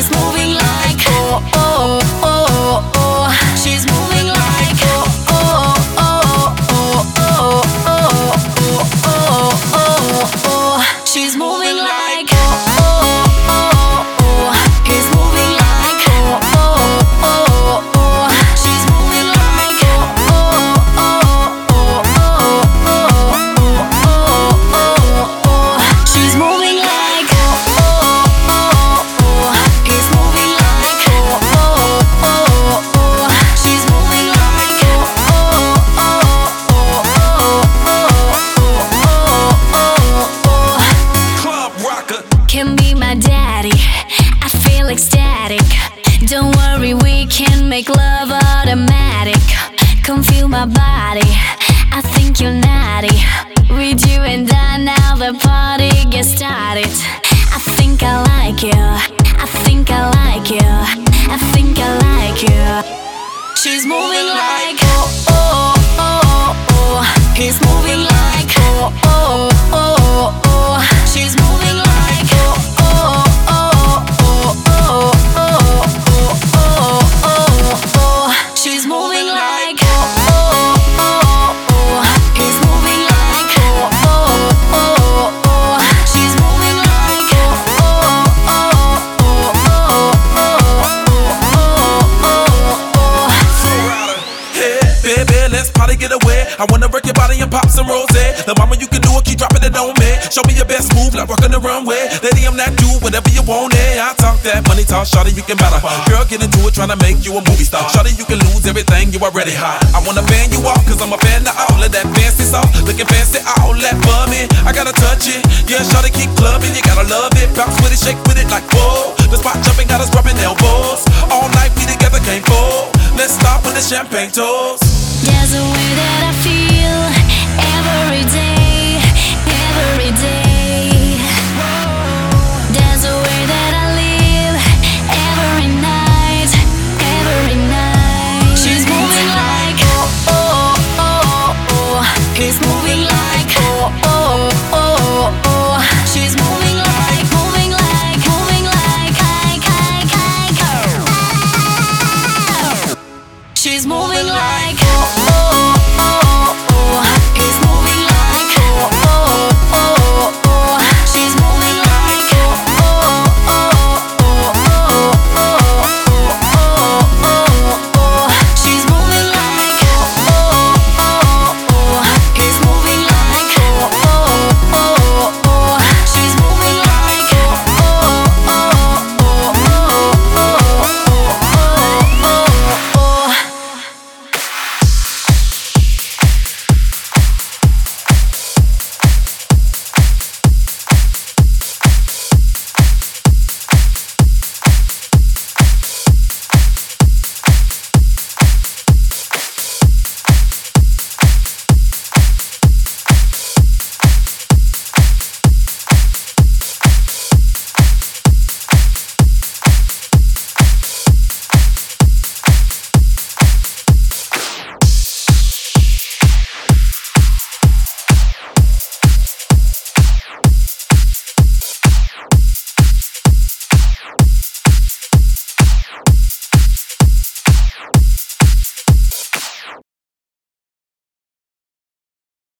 is moving like automatic. Feel my body. I think you're naughty. With you and I, now the party gets started. I think I like you. I think I like you. I think I like you. She's moving like oh oh oh oh. oh. He's moving like oh oh oh pop some rose. The mama you can do it, keep dropping it on me. Show me your best move, like walking the runway. Lady, I'm that dude, whatever you want it. I talk that money talk, shawty, you can matter. Girl, get into it, tryna make you a movie star. Shawty, you can lose everything, you already hot. I wanna fan you off, cause I'm a fan of all of that fancy stuff. Looking fancy, all that me. I gotta touch it. Yeah, shawty, keep clubbing, you gotta love it. Bounce with it, shake with it like whoa. The spot jumping, got us rubbing elbows. All night, we together, can't. Let's start with the champagne toast. There's a way that I